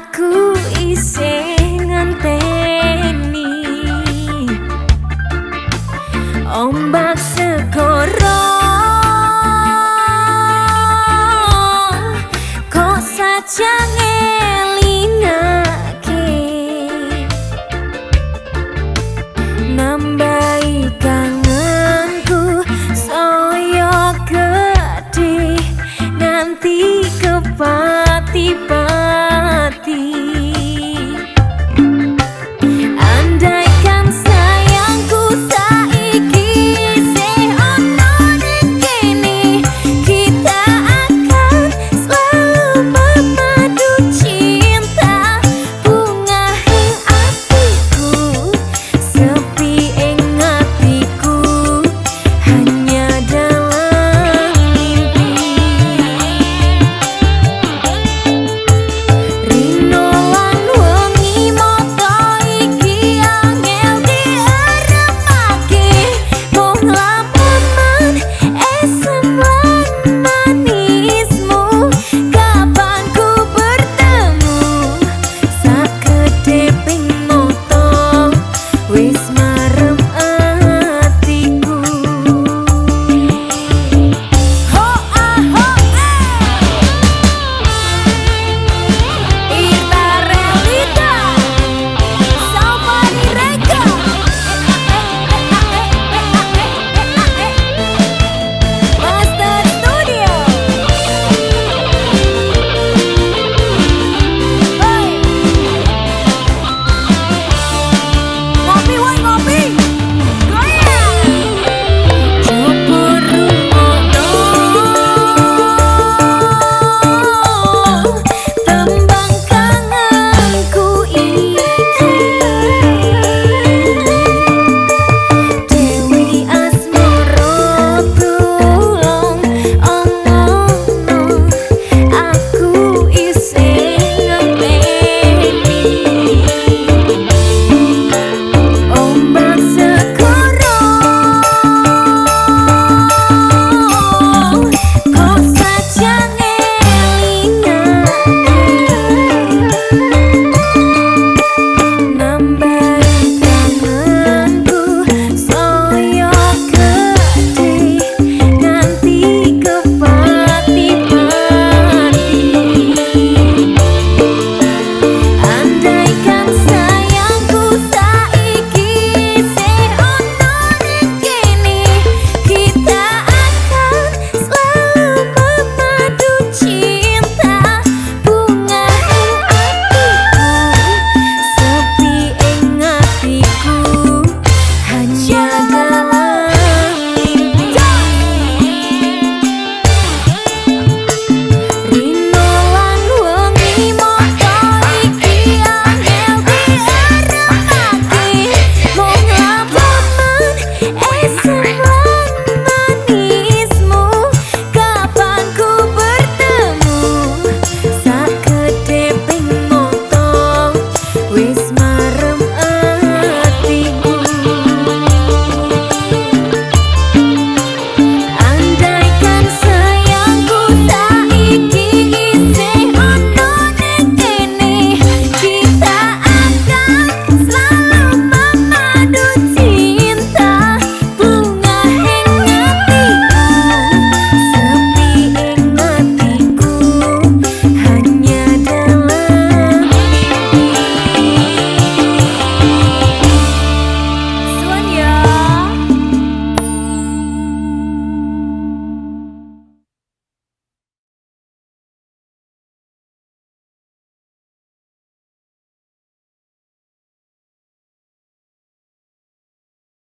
aku jump